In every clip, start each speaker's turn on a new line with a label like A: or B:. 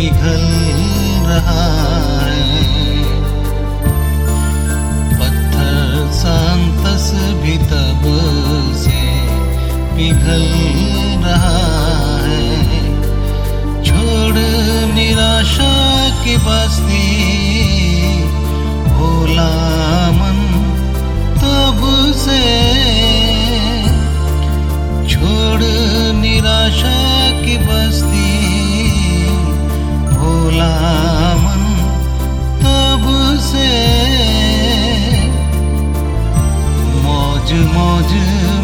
A: पिघल रहा है पत्थर सांतस भी तब से पिघल रहा है छोड़ निराशा की बस्ती, भोला मन तब से। छोड़ निराशा की बस्ती भोला मन तब से मौज मौज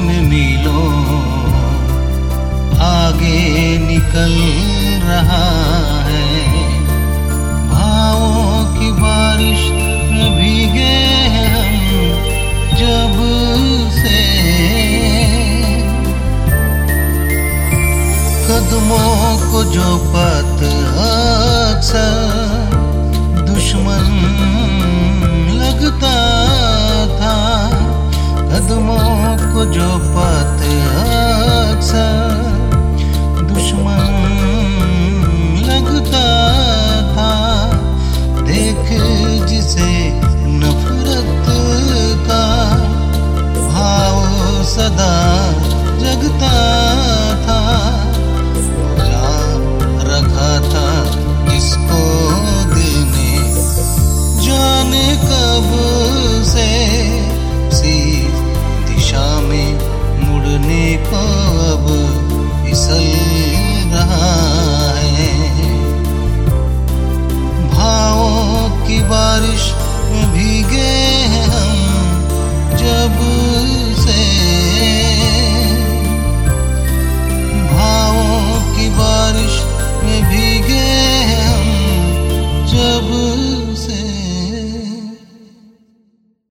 A: में मिलो। आगे निकल रहा है। कदमों को जो पत अक्सर दुश्मन लगता था। कदमों को जो पत होश भीगे हम जब से भावों की बारिश में भीगे हैं हम जब